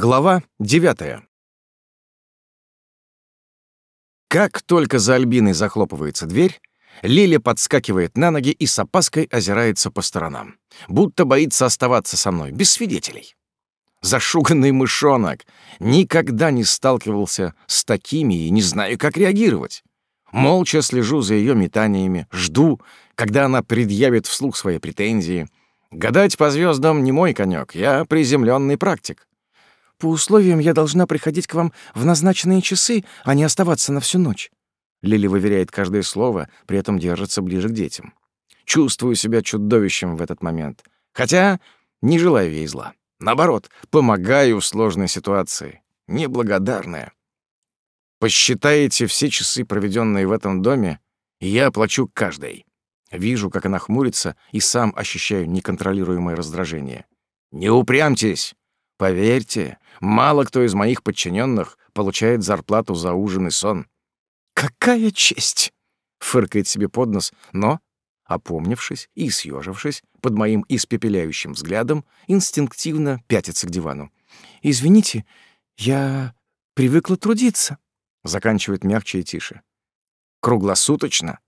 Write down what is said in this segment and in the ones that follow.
Глава девятая. Как только за Альбиной захлопывается дверь, Лиля подскакивает на ноги и с опаской озирается по сторонам, будто боится оставаться со мной, без свидетелей. Зашуганный мышонок никогда не сталкивался с такими и не знаю, как реагировать. Молча слежу за ее метаниями, жду, когда она предъявит вслух свои претензии. Гадать по звездам не мой конек, я приземленный практик. По условиям я должна приходить к вам в назначенные часы, а не оставаться на всю ночь. Лили выверяет каждое слово, при этом держится ближе к детям. Чувствую себя чудовищем в этот момент. Хотя не желаю ей зла. Наоборот, помогаю в сложной ситуации. Неблагодарная. Посчитаете все часы, проведенные в этом доме, и я оплачу каждой. Вижу, как она хмурится, и сам ощущаю неконтролируемое раздражение. Не упрямьтесь! Поверьте, мало кто из моих подчиненных получает зарплату за ужин и сон. «Какая честь!» — фыркает себе под нос, но, опомнившись и съежившись под моим испепеляющим взглядом, инстинктивно пятится к дивану. «Извините, я привыкла трудиться», — заканчивает мягче и тише. «Круглосуточно?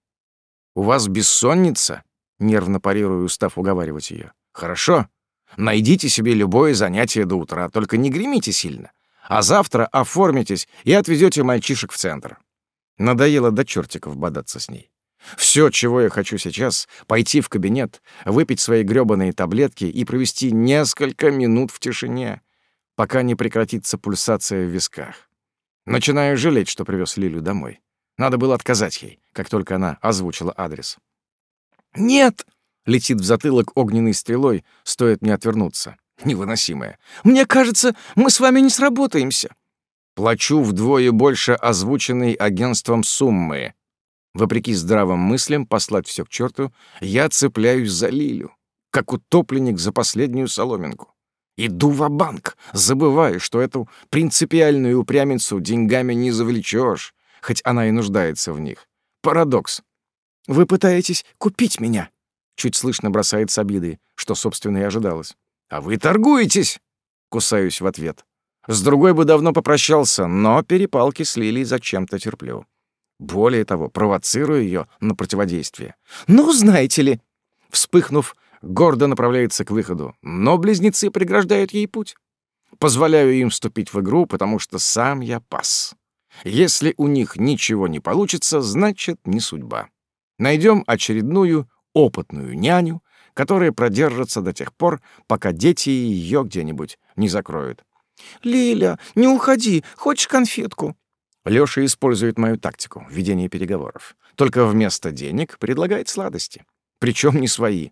У вас бессонница?» — нервно парирую, устав уговаривать ее. «Хорошо. Найдите себе любое занятие до утра, только не гремите сильно. А завтра оформитесь и отвезете мальчишек в центр. Надоело до чертиков бодаться с ней. Все, чего я хочу сейчас, пойти в кабинет, выпить свои грёбаные таблетки и провести несколько минут в тишине, пока не прекратится пульсация в висках. Начинаю жалеть, что привез Лилю домой. Надо было отказать ей, как только она озвучила адрес. «Нет!» — летит в затылок огненной стрелой, стоит мне отвернуться. Невыносимое. «Мне кажется, мы с вами не сработаемся». Плачу вдвое больше озвученной агентством суммы. Вопреки здравым мыслям послать все к черту, я цепляюсь за Лилю, как утопленник за последнюю соломинку. Иду в банк забывая, что эту принципиальную упрямицу деньгами не завлечешь, хоть она и нуждается в них. Парадокс. «Вы пытаетесь купить меня?» Чуть слышно бросает с обидой, что, собственно, и ожидалось. «А вы торгуетесь!» Кусаюсь в ответ. С другой бы давно попрощался, но перепалки с Лилией зачем-то терплю. Более того, провоцирую ее на противодействие. «Ну, знаете ли...» Вспыхнув, гордо направляется к выходу, но близнецы преграждают ей путь. Позволяю им вступить в игру, потому что сам я пас. Если у них ничего не получится, значит, не судьба. Найдем очередную опытную няню, которая продержится до тех пор, пока дети ее где-нибудь не закроют. «Лиля, не уходи, хочешь конфетку?» Лёша использует мою тактику — ведения переговоров. Только вместо денег предлагает сладости. Причем не свои.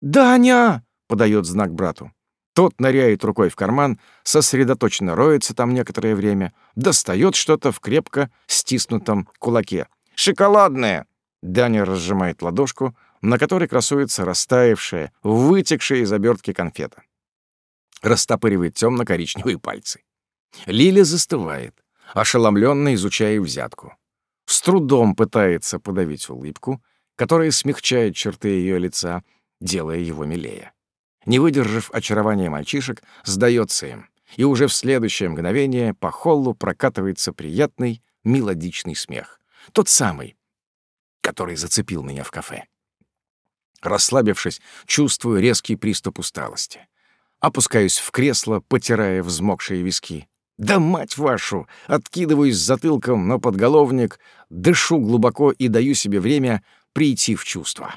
«Даня!» — подает знак брату. Тот ныряет рукой в карман, сосредоточенно роется там некоторое время, достает что-то в крепко стиснутом кулаке. «Шоколадное!» Даня разжимает ладошку, на которой красуется растаявшая, вытекшая из обертки конфета растопыривает темно-коричневые пальцы. Лиля застывает, ошеломленно изучая взятку. С трудом пытается подавить улыбку, которая смягчает черты ее лица, делая его милее. Не выдержав очарования мальчишек, сдается им, и уже в следующее мгновение по холлу прокатывается приятный мелодичный смех. Тот самый, который зацепил меня в кафе. Расслабившись, чувствую резкий приступ усталости. Опускаюсь в кресло, потирая взмокшие виски. Да мать вашу! Откидываюсь затылком на подголовник, дышу глубоко и даю себе время прийти в чувство.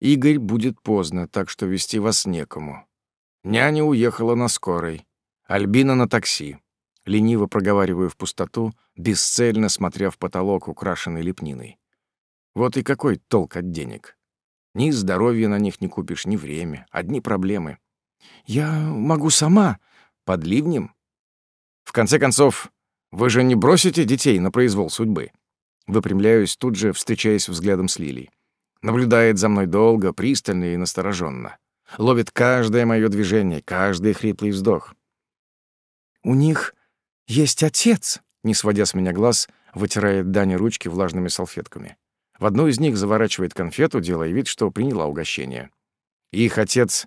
Игорь будет поздно, так что вести вас некому. Няня уехала на скорой. Альбина на такси. Лениво проговариваю в пустоту, бесцельно смотря в потолок, украшенный лепниной. Вот и какой толк от денег? Ни здоровья на них не купишь, ни время. Одни проблемы. Я могу сама. Под ливнем? В конце концов, вы же не бросите детей на произвол судьбы. Выпрямляюсь, тут же встречаясь взглядом с Лилей. Наблюдает за мной долго, пристально и настороженно. Ловит каждое мое движение, каждый хриплый вздох. «У них есть отец», — не сводя с меня глаз, вытирает Даня ручки влажными салфетками. В одну из них заворачивает конфету, делая вид, что приняла угощение. Их отец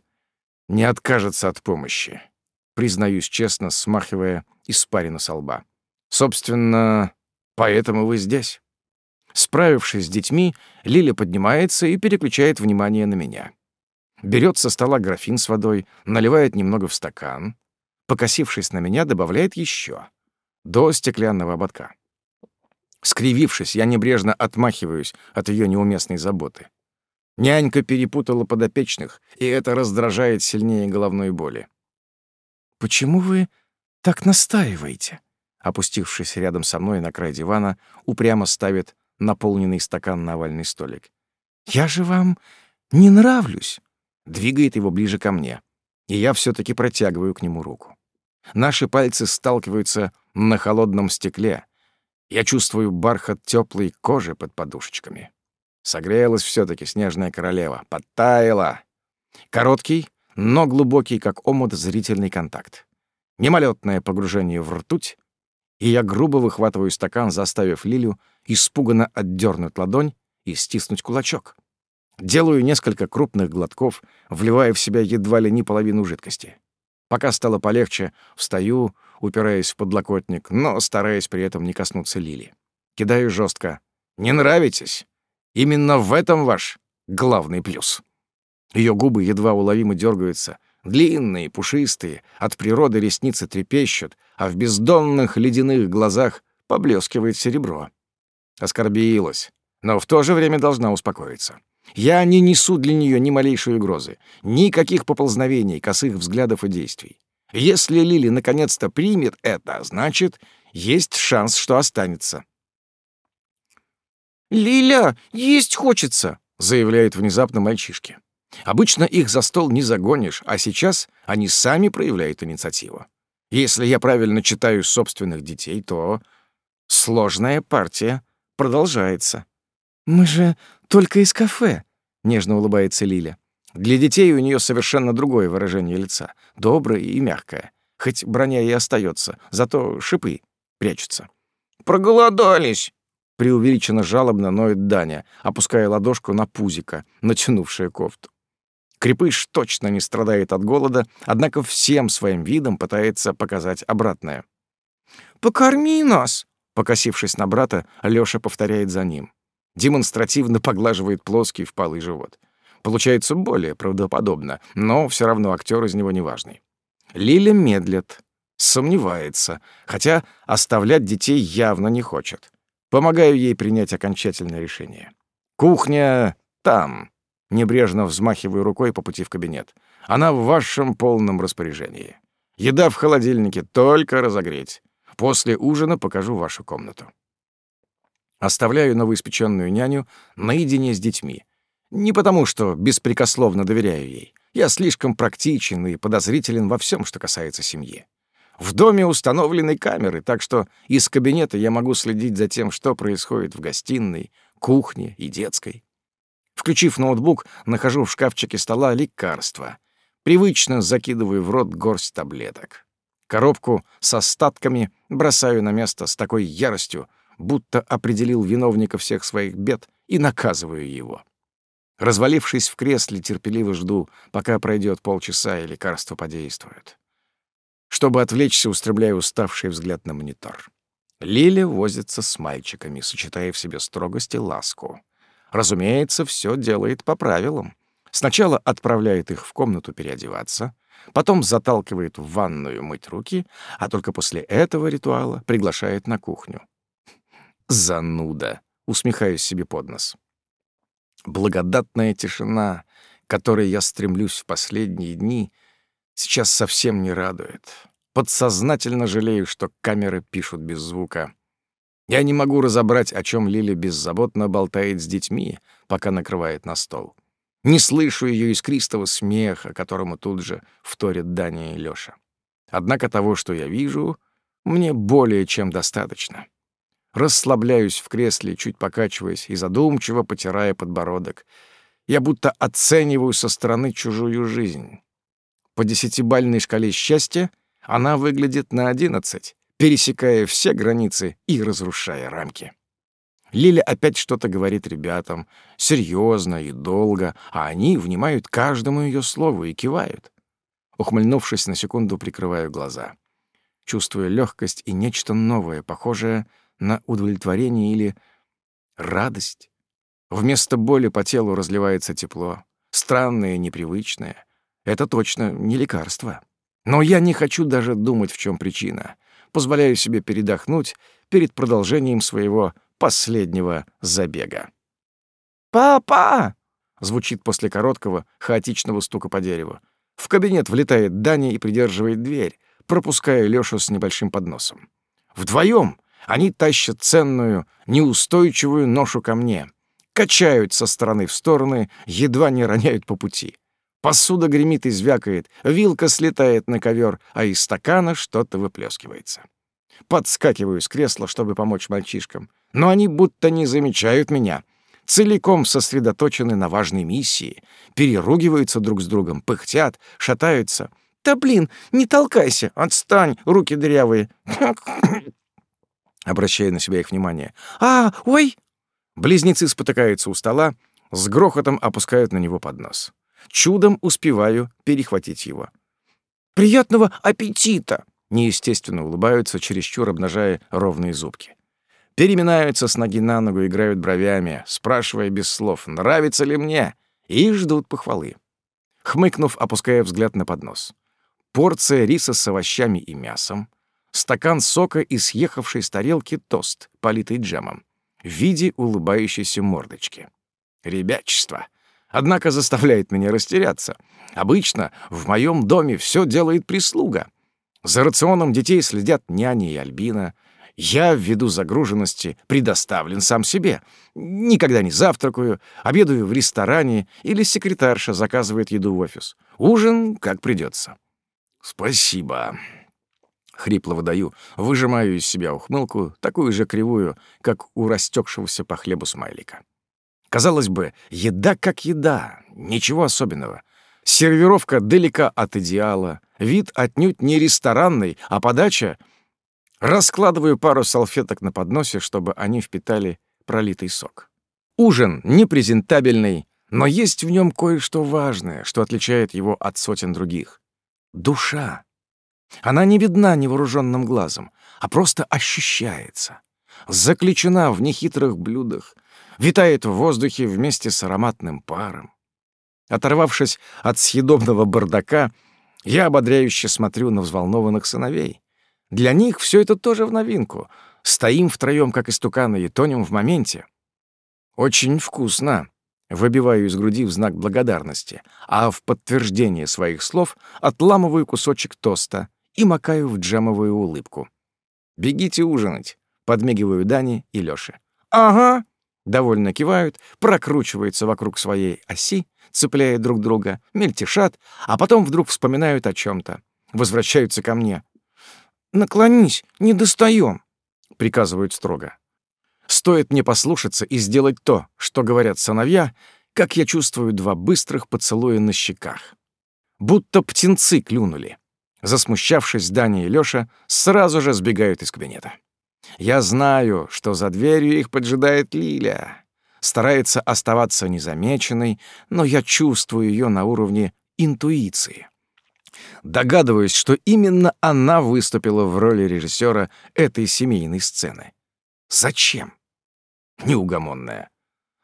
не откажется от помощи. Признаюсь честно, смахивая испарину со лба. Собственно, поэтому вы здесь. Справившись с детьми, Лиля поднимается и переключает внимание на меня. Берет со стола графин с водой, наливает немного в стакан, покосившись на меня, добавляет еще до стеклянного ободка. Скривившись, я небрежно отмахиваюсь от ее неуместной заботы. Нянька перепутала подопечных, и это раздражает сильнее головной боли. «Почему вы так настаиваете?» Опустившись рядом со мной на край дивана, упрямо ставит наполненный стакан на овальный столик. «Я же вам не нравлюсь!» Двигает его ближе ко мне, и я все таки протягиваю к нему руку. Наши пальцы сталкиваются на холодном стекле. Я чувствую бархат теплой кожи под подушечками. Согрелась все таки снежная королева, подтаяла. Короткий, но глубокий, как омут, зрительный контакт. Мимолетное погружение в ртуть, и я грубо выхватываю стакан, заставив Лилю испуганно отдернуть ладонь и стиснуть кулачок. Делаю несколько крупных глотков, вливая в себя едва ли не половину жидкости. Пока стало полегче, встаю, упираясь в подлокотник, но стараясь при этом не коснуться Лили. Кидаю жестко. «Не нравитесь? Именно в этом ваш главный плюс». Ее губы едва уловимо дергаются, длинные, пушистые, от природы ресницы трепещут, а в бездонных ледяных глазах поблескивает серебро. Оскорбилась, но в то же время должна успокоиться. Я не несу для нее ни малейшей угрозы, никаких поползновений, косых взглядов и действий. Если Лили наконец-то примет это, значит, есть шанс, что останется. «Лиля, есть хочется!» — заявляет внезапно мальчишки. Обычно их за стол не загонишь, а сейчас они сами проявляют инициативу. Если я правильно читаю собственных детей, то сложная партия продолжается. «Мы же только из кафе», — нежно улыбается Лиля. Для детей у нее совершенно другое выражение лица, доброе и мягкое. Хоть броня и остается, зато шипы прячутся. «Проголодались!» — преувеличенно жалобно ноет Даня, опуская ладошку на пузико, натянувшее кофту. Крепыш точно не страдает от голода, однако всем своим видом пытается показать обратное. «Покорми нас!» — покосившись на брата, Лёша повторяет за ним. Демонстративно поглаживает плоский впалый живот. Получается более правдоподобно, но все равно актер из него неважный. Лиля медлит, сомневается, хотя оставлять детей явно не хочет. Помогаю ей принять окончательное решение. Кухня там, Небрежно взмахиваю рукой по пути в кабинет. Она в вашем полном распоряжении. Еда в холодильнике, только разогреть. После ужина покажу вашу комнату. Оставляю новоиспеченную няню наедине с детьми. Не потому, что беспрекословно доверяю ей. Я слишком практичен и подозрителен во всем, что касается семьи. В доме установлены камеры, так что из кабинета я могу следить за тем, что происходит в гостиной, кухне и детской. Включив ноутбук, нахожу в шкафчике стола лекарства. Привычно закидываю в рот горсть таблеток. Коробку с остатками бросаю на место с такой яростью, будто определил виновника всех своих бед и наказываю его. Развалившись в кресле, терпеливо жду, пока пройдет полчаса и лекарство подействует. Чтобы отвлечься, устремляю уставший взгляд на монитор. Лиля возится с мальчиками, сочетая в себе строгость и ласку. Разумеется, все делает по правилам. Сначала отправляет их в комнату переодеваться, потом заталкивает в ванную мыть руки, а только после этого ритуала приглашает на кухню. Зануда, усмехаюсь себе под нос. Благодатная тишина, которой я стремлюсь в последние дни, сейчас совсем не радует. Подсознательно жалею, что камеры пишут без звука. Я не могу разобрать, о чем Лили беззаботно болтает с детьми, пока накрывает на стол. Не слышу ее искристого смеха, которому тут же вторят Даня и Лёша. Однако того, что я вижу, мне более чем достаточно. Расслабляюсь в кресле, чуть покачиваясь и задумчиво потирая подбородок. Я будто оцениваю со стороны чужую жизнь. По десятибальной шкале счастья она выглядит на одиннадцать, пересекая все границы и разрушая рамки. Лиля опять что-то говорит ребятам, серьезно и долго, а они внимают каждому ее слову и кивают. Ухмыльнувшись, на секунду прикрываю глаза. Чувствую легкость и нечто новое, похожее на удовлетворение или радость. Вместо боли по телу разливается тепло. Странное, непривычное. Это точно не лекарство. Но я не хочу даже думать, в чем причина. Позволяю себе передохнуть перед продолжением своего последнего забега. «Папа!» — звучит после короткого, хаотичного стука по дереву. В кабинет влетает Даня и придерживает дверь, пропуская Лёшу с небольшим подносом. Вдвоем они тащат ценную, неустойчивую ношу ко мне, качают со стороны в стороны, едва не роняют по пути. Посуда гремит и звякает, вилка слетает на ковер, а из стакана что-то выплескивается. Подскакиваю с кресла, чтобы помочь мальчишкам, но они будто не замечают меня. Целиком сосредоточены на важной миссии, переругиваются друг с другом, пыхтят, шатаются. «Да блин, не толкайся! Отстань, руки дырявые!» Обращая на себя их внимание. «А, ой!» Близнецы спотыкаются у стола, с грохотом опускают на него поднос. Чудом успеваю перехватить его. «Приятного аппетита!» Неестественно улыбаются, чересчур обнажая ровные зубки. Переминаются с ноги на ногу, играют бровями, спрашивая без слов, нравится ли мне, и ждут похвалы. Хмыкнув, опуская взгляд на поднос. Порция риса с овощами и мясом, стакан сока и съехавший с тарелки тост, политый джемом, в виде улыбающейся мордочки. Ребячество — однако заставляет меня растеряться. Обычно в моем доме все делает прислуга. За рационом детей следят няни и Альбина. Я, ввиду загруженности, предоставлен сам себе. Никогда не завтракаю, обедаю в ресторане или секретарша заказывает еду в офис. Ужин как придется. «Спасибо», — хрипло выдаю, выжимаю из себя ухмылку, такую же кривую, как у растекшегося по хлебу смайлика. Казалось бы, еда как еда, ничего особенного. Сервировка далека от идеала, вид отнюдь не ресторанный, а подача... Раскладываю пару салфеток на подносе, чтобы они впитали пролитый сок. Ужин непрезентабельный, но есть в нем кое-что важное, что отличает его от сотен других. Душа. Она не видна невооруженным глазом, а просто ощущается. Заключена в нехитрых блюдах, витает в воздухе вместе с ароматным паром. Оторвавшись от съедобного бардака, я ободряюще смотрю на взволнованных сыновей. Для них все это тоже в новинку. Стоим втроем, как истуканы, и тонем в моменте. Очень вкусно. Выбиваю из груди в знак благодарности, а в подтверждение своих слов отламываю кусочек тоста и макаю в джемовую улыбку. «Бегите ужинать», — подмигиваю Дани и Лёше. «Ага», довольно кивают, прокручиваются вокруг своей оси, цепляя друг друга, мельтешат, а потом вдруг вспоминают о чем то Возвращаются ко мне. «Наклонись, не достаем», — приказывают строго. Стоит мне послушаться и сделать то, что говорят сыновья, как я чувствую два быстрых поцелуя на щеках. Будто птенцы клюнули. Засмущавшись, Даня и Лёша сразу же сбегают из кабинета. Я знаю, что за дверью их поджидает Лиля. Старается оставаться незамеченной, но я чувствую ее на уровне интуиции. Догадываюсь, что именно она выступила в роли режиссера этой семейной сцены. Зачем? Неугомонная.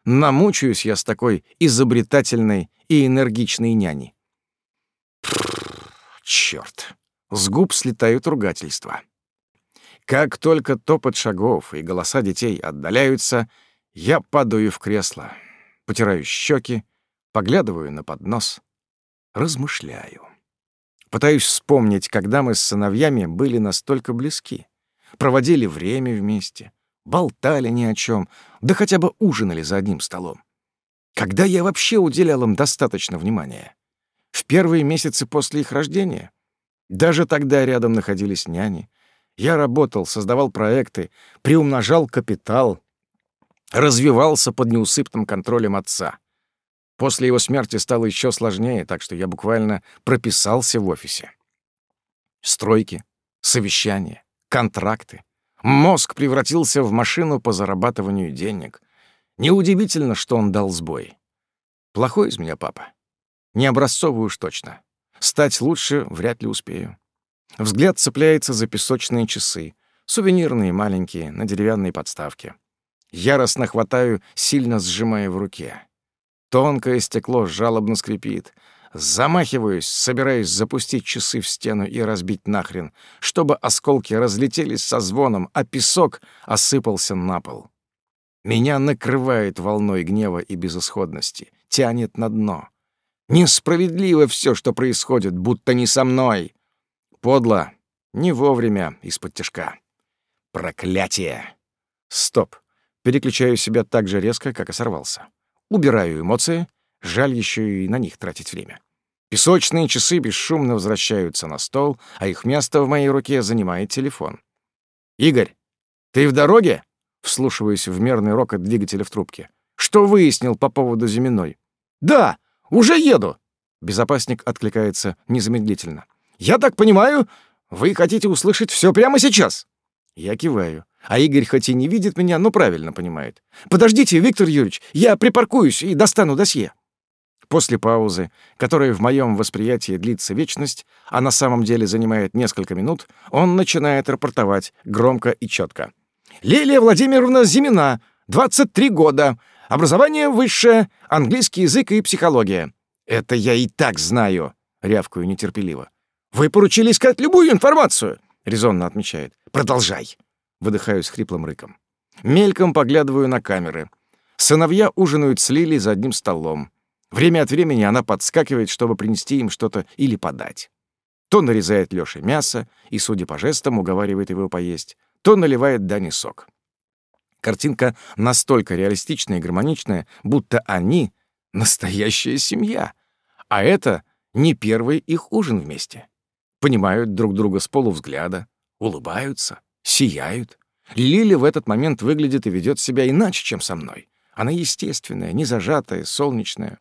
Намучаюсь я с такой изобретательной и энергичной няней. Черт! С губ слетают ругательства. Как только топот шагов и голоса детей отдаляются, я падаю в кресло, потираю щеки, поглядываю на поднос, размышляю. Пытаюсь вспомнить, когда мы с сыновьями были настолько близки, проводили время вместе, болтали ни о чем, да хотя бы ужинали за одним столом. Когда я вообще уделял им достаточно внимания? В первые месяцы после их рождения? Даже тогда рядом находились няни, я работал, создавал проекты, приумножал капитал, развивался под неусыпным контролем отца. После его смерти стало еще сложнее, так что я буквально прописался в офисе. Стройки, совещания, контракты. Мозг превратился в машину по зарабатыванию денег. Неудивительно, что он дал сбой. Плохой из меня папа. Не образцовый уж точно. Стать лучше вряд ли успею. Взгляд цепляется за песочные часы, сувенирные маленькие, на деревянной подставке. Яростно хватаю, сильно сжимая в руке. Тонкое стекло жалобно скрипит. Замахиваюсь, собираюсь запустить часы в стену и разбить нахрен, чтобы осколки разлетелись со звоном, а песок осыпался на пол. Меня накрывает волной гнева и безысходности, тянет на дно. Несправедливо все, что происходит, будто не со мной. Подло, не вовремя, из-под тяжка. Проклятие! Стоп. Переключаю себя так же резко, как и сорвался. Убираю эмоции, жаль еще и на них тратить время. Песочные часы бесшумно возвращаются на стол, а их место в моей руке занимает телефон. «Игорь, ты в дороге?» Вслушиваюсь в мерный рокот двигателя в трубке. «Что выяснил по поводу Зиминой?» «Да, уже еду!» Безопасник откликается незамедлительно. «Я так понимаю, вы хотите услышать все прямо сейчас?» Я киваю. А Игорь хоть и не видит меня, но правильно понимает. «Подождите, Виктор Юрьевич, я припаркуюсь и достану досье». После паузы, которая в моем восприятии длится вечность, а на самом деле занимает несколько минут, он начинает рапортовать громко и четко. «Лилия Владимировна Зимина, 23 года, образование высшее, английский язык и психология». «Это я и так знаю», — рявкую нетерпеливо. «Вы поручили искать любую информацию», — резонно отмечает. «Продолжай». Выдыхаю с хриплым рыком. Мельком поглядываю на камеры. Сыновья ужинают с Лили за одним столом. Время от времени она подскакивает, чтобы принести им что-то или подать. То нарезает Лёше мясо и, судя по жестам, уговаривает его поесть, то наливает Дане сок. Картинка настолько реалистичная и гармоничная, будто они — настоящая семья. А это не первый их ужин вместе. Понимают друг друга с полувзгляда, улыбаются, сияют. Лили в этот момент выглядит и ведет себя иначе, чем со мной. Она естественная, не зажатая, солнечная.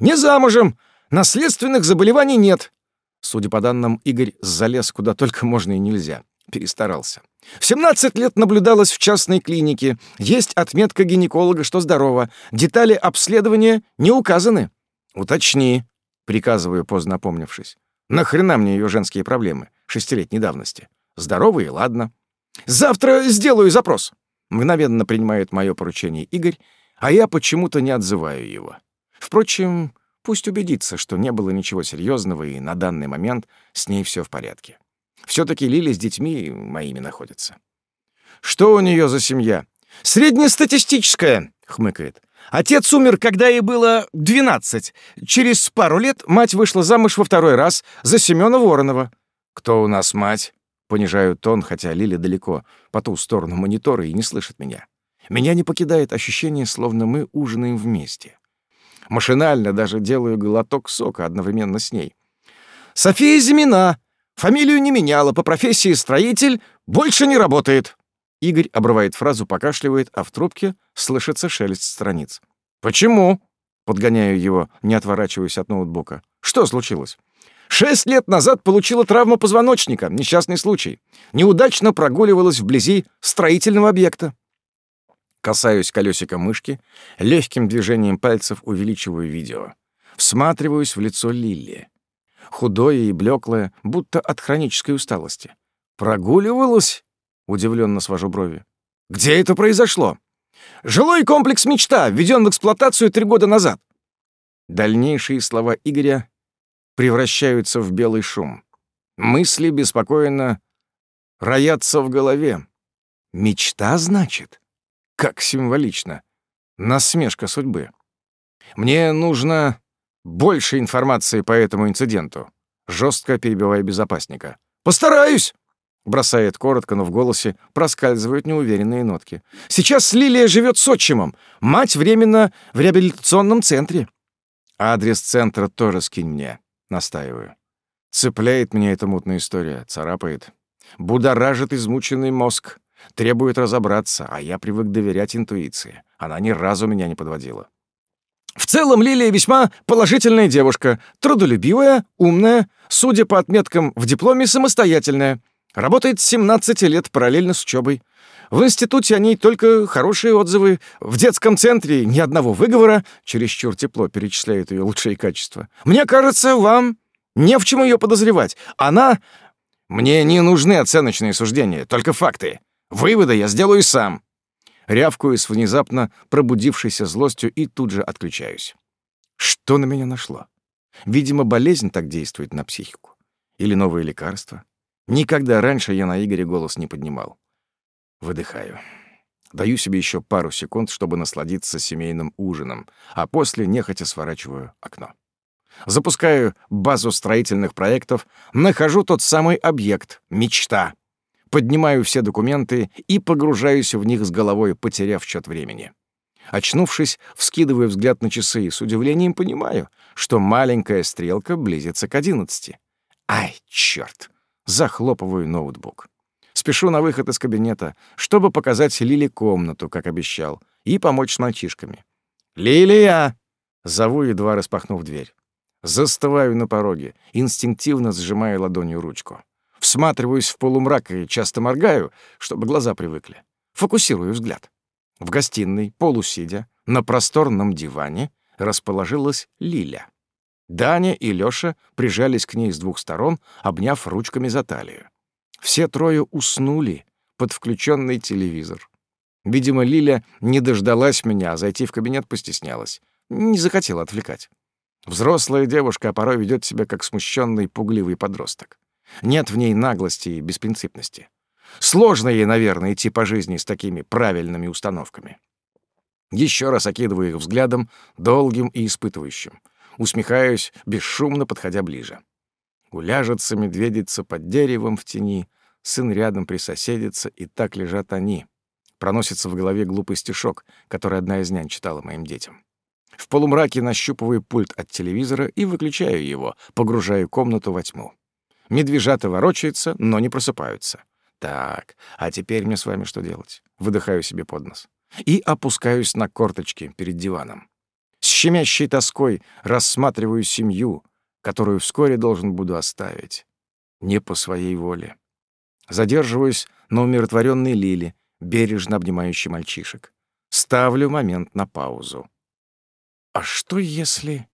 «Не замужем! Наследственных заболеваний нет!» Судя по данным, Игорь залез куда только можно и нельзя. Перестарался. В 17 лет наблюдалась в частной клинике. Есть отметка гинеколога, что здорово. Детали обследования не указаны. «Уточни», — приказываю, поздно опомнившись. «Нахрена мне ее женские проблемы шестилетней давности? Здоровые, ладно. Завтра сделаю запрос». Мгновенно принимает мое поручение Игорь, а я почему-то не отзываю его. Впрочем, пусть убедится, что не было ничего серьезного и на данный момент с ней все в порядке. Все таки Лили с детьми моими находится. «Что у нее за семья?» «Среднестатистическая», — хмыкает. «Отец умер, когда ей было двенадцать. Через пару лет мать вышла замуж во второй раз за Семёна Воронова». «Кто у нас мать?» Понижаю тон, хотя Лили далеко, по ту сторону монитора и не слышит меня. Меня не покидает ощущение, словно мы ужинаем вместе. Машинально даже делаю глоток сока одновременно с ней. «София Зимина. Фамилию не меняла, по профессии строитель, больше не работает». Игорь обрывает фразу, покашливает, а в трубке слышится шелест страниц. «Почему?» — подгоняю его, не отворачиваясь от ноутбука. «Что случилось?» «Шесть лет назад получила травму позвоночника, несчастный случай. Неудачно прогуливалась вблизи строительного объекта. Касаюсь колесика мышки, легким движением пальцев увеличиваю видео. Всматриваюсь в лицо Лилли. Худое и блеклое, будто от хронической усталости. «Прогуливалась?» — удивленно свожу брови. «Где это произошло?» «Жилой комплекс «Мечта» введен в эксплуатацию три года назад». Дальнейшие слова Игоря превращаются в белый шум. Мысли беспокойно роятся в голове. «Мечта, значит?» Как символично. Насмешка судьбы. Мне нужно больше информации по этому инциденту. Жестко перебивая безопасника. «Постараюсь!» Бросает коротко, но в голосе проскальзывают неуверенные нотки. «Сейчас Лилия живет с отчимом. Мать временно в реабилитационном центре». «Адрес центра тоже скинь мне», — настаиваю. Цепляет меня эта мутная история, царапает. Будоражит измученный мозг. Требует разобраться, а я привык доверять интуиции. Она ни разу меня не подводила. В целом Лилия весьма положительная девушка, трудолюбивая, умная, судя по отметкам в дипломе, самостоятельная. Работает с 17 лет параллельно с учебой. В институте о ней только хорошие отзывы. В детском центре ни одного выговора. Чересчур тепло перечисляет ее лучшие качества. Мне кажется, вам Не в чем ее подозревать. Она... Мне не нужны оценочные суждения, только факты. Выводы я сделаю сам. Рявкую с внезапно пробудившейся злостью и тут же отключаюсь. Что на меня нашло? Видимо, болезнь так действует на психику. Или новое лекарство. Никогда раньше я на Игоре голос не поднимал. Выдыхаю. Даю себе еще пару секунд, чтобы насладиться семейным ужином, а после нехотя сворачиваю окно. Запускаю базу строительных проектов, нахожу тот самый объект — мечта. Поднимаю все документы и погружаюсь в них с головой, потеряв счет времени. Очнувшись, вскидываю взгляд на часы и с удивлением понимаю, что маленькая стрелка близится к одиннадцати. Ай, черт! Захлопываю ноутбук. Спешу на выход из кабинета, чтобы показать Лиле комнату, как обещал, и помочь с мальчишками. «Лилия!» — зову, едва распахнув дверь. Застываю на пороге, инстинктивно сжимая ладонью ручку. Всматриваюсь в полумрак и часто моргаю, чтобы глаза привыкли. Фокусирую взгляд. В гостиной, полусидя, на просторном диване расположилась Лиля. Даня и Лёша прижались к ней с двух сторон, обняв ручками за талию. Все трое уснули под включенный телевизор. Видимо, Лиля не дождалась меня, а зайти в кабинет постеснялась. Не захотела отвлекать. Взрослая девушка, а порой ведет себя как смущенный, пугливый подросток. Нет в ней наглости и беспринципности. Сложно ей, наверное, идти по жизни с такими правильными установками. Еще раз окидываю их взглядом, долгим и испытывающим. Усмехаюсь, бесшумно подходя ближе. Уляжется медведица под деревом в тени, сын рядом присоседится, и так лежат они. Проносится в голове глупый стишок, который одна из нянь читала моим детям. В полумраке нащупываю пульт от телевизора и выключаю его, погружаю комнату во тьму. Медвежата ворочаются, но не просыпаются. Так, а теперь мне с вами что делать? Выдыхаю себе под нос. И опускаюсь на корточки перед диваном. С щемящей тоской рассматриваю семью, которую вскоре должен буду оставить. Не по своей воле. Задерживаюсь на умиротворенной Лиле, бережно обнимающей мальчишек. Ставлю момент на паузу. А что если...